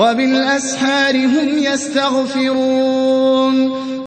وَبِالْأَسْحَارِ هُمْ يَسْتَغْفِرُونَ.